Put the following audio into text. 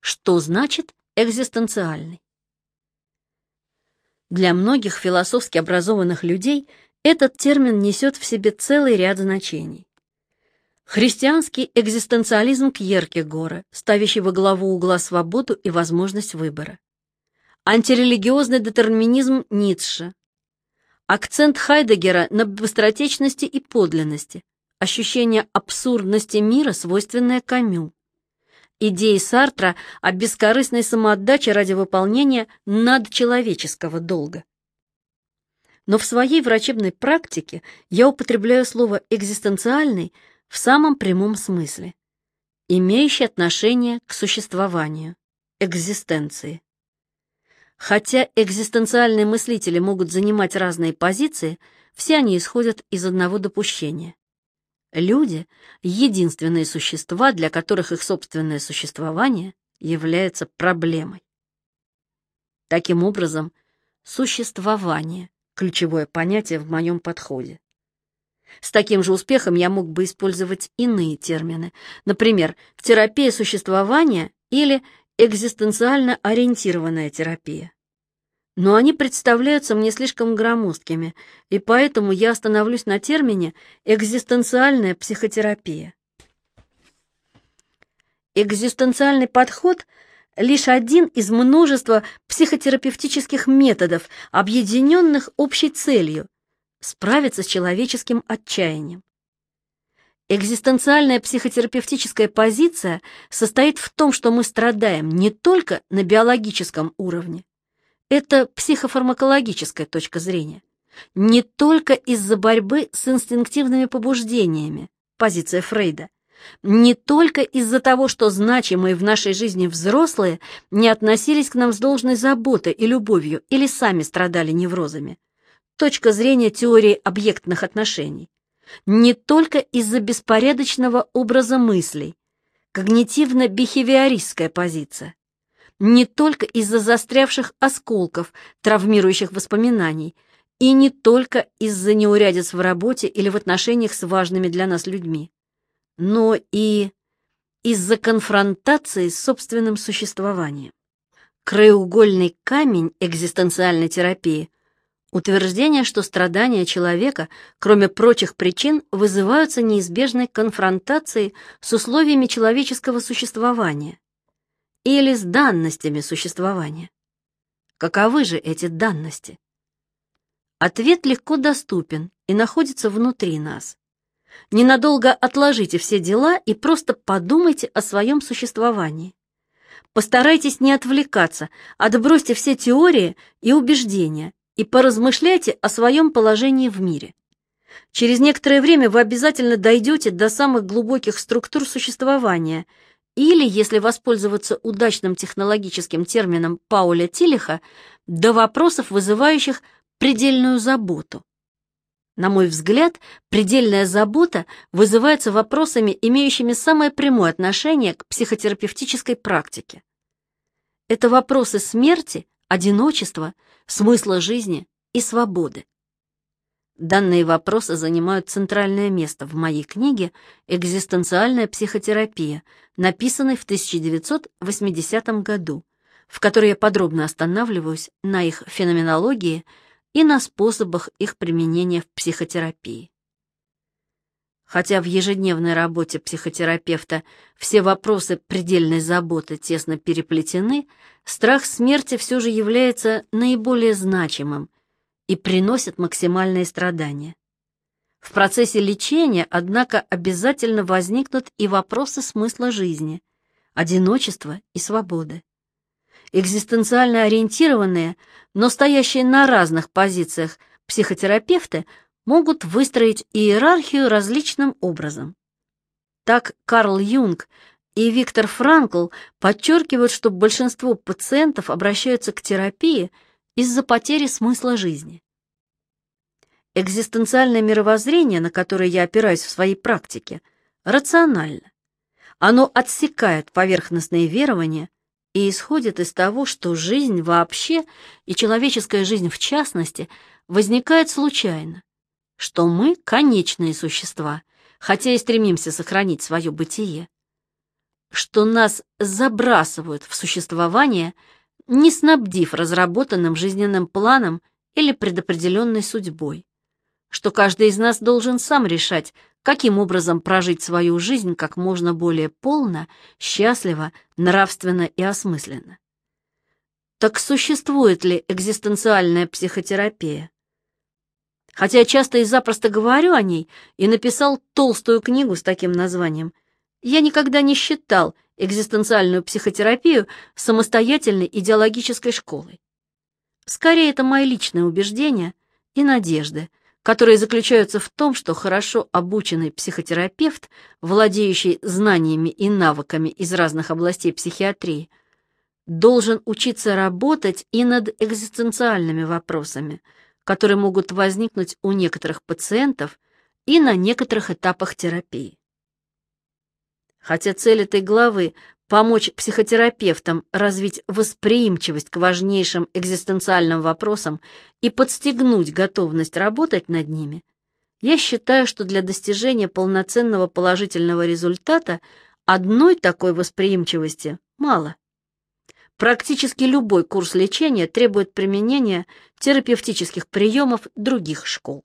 что значит экзистенциальный. Для многих философски образованных людей этот термин несет в себе целый ряд значений. Христианский экзистенциализм Кьеркегора, ставящий во главу угла свободу и возможность выбора. Антирелигиозный детерминизм Ницше. Акцент Хайдегера на быстротечности и подлинности, ощущение абсурдности мира, свойственное Камю. Идеи Сартра о бескорыстной самоотдаче ради выполнения надчеловеческого долга. Но в своей врачебной практике я употребляю слово «экзистенциальный» в самом прямом смысле, имеющий отношение к существованию, экзистенции. Хотя экзистенциальные мыслители могут занимать разные позиции, все они исходят из одного допущения. Люди — единственные существа, для которых их собственное существование является проблемой. Таким образом, существование — ключевое понятие в моем подходе. С таким же успехом я мог бы использовать иные термины, например, терапия существования или экзистенциально ориентированная терапия. Но они представляются мне слишком громоздкими, и поэтому я остановлюсь на термине «экзистенциальная психотерапия». Экзистенциальный подход — лишь один из множества психотерапевтических методов, объединенных общей целью — справиться с человеческим отчаянием. Экзистенциальная психотерапевтическая позиция состоит в том, что мы страдаем не только на биологическом уровне, это психофармакологическая точка зрения. Не только из-за борьбы с инстинктивными побуждениями, позиция Фрейда, не только из-за того, что значимые в нашей жизни взрослые не относились к нам с должной заботой и любовью или сами страдали неврозами. Точка зрения теории объектных отношений. Не только из-за беспорядочного образа мыслей, когнитивно-бихевиористская позиция не только из-за застрявших осколков, травмирующих воспоминаний, и не только из-за неурядиц в работе или в отношениях с важными для нас людьми, но и из-за конфронтации с собственным существованием. Краеугольный камень экзистенциальной терапии – утверждение, что страдания человека, кроме прочих причин, вызываются неизбежной конфронтацией с условиями человеческого существования – или с данностями существования. Каковы же эти данности? Ответ легко доступен и находится внутри нас. Ненадолго отложите все дела и просто подумайте о своем существовании. Постарайтесь не отвлекаться, отбросьте все теории и убеждения и поразмышляйте о своем положении в мире. Через некоторое время вы обязательно дойдете до самых глубоких структур существования – или, если воспользоваться удачным технологическим термином Пауля Тилиха, до вопросов, вызывающих предельную заботу. На мой взгляд, предельная забота вызывается вопросами, имеющими самое прямое отношение к психотерапевтической практике. Это вопросы смерти, одиночества, смысла жизни и свободы. Данные вопросы занимают центральное место в моей книге «Экзистенциальная психотерапия», написанной в 1980 году, в которой я подробно останавливаюсь на их феноменологии и на способах их применения в психотерапии. Хотя в ежедневной работе психотерапевта все вопросы предельной заботы тесно переплетены, страх смерти все же является наиболее значимым – и приносят максимальные страдания. В процессе лечения, однако, обязательно возникнут и вопросы смысла жизни, одиночества и свободы. Экзистенциально ориентированные, но стоящие на разных позициях психотерапевты могут выстроить иерархию различным образом. Так Карл Юнг и Виктор Франкл подчеркивают, что большинство пациентов обращаются к терапии – из-за потери смысла жизни. Экзистенциальное мировоззрение, на которое я опираюсь в своей практике, рационально. Оно отсекает поверхностные верования и исходит из того, что жизнь вообще и человеческая жизнь в частности возникает случайно, что мы — конечные существа, хотя и стремимся сохранить свое бытие. что нас забрасывают в существование, не снабдив разработанным жизненным планом или предопределенной судьбой, что каждый из нас должен сам решать, каким образом прожить свою жизнь как можно более полно, счастливо, нравственно и осмысленно. Так существует ли экзистенциальная психотерапия? Хотя часто и запросто говорю о ней и написал толстую книгу с таким названием, я никогда не считал экзистенциальную психотерапию самостоятельной идеологической школой. Скорее, это мои личные убеждения и надежды, которые заключаются в том, что хорошо обученный психотерапевт, владеющий знаниями и навыками из разных областей психиатрии, должен учиться работать и над экзистенциальными вопросами, которые могут возникнуть у некоторых пациентов и на некоторых этапах терапии. Хотя цель этой главы помочь психотерапевтам развить восприимчивость к важнейшим экзистенциальным вопросам и подстегнуть готовность работать над ними, я считаю, что для достижения полноценного положительного результата одной такой восприимчивости мало. Практически любой курс лечения требует применения терапевтических приемов других школ.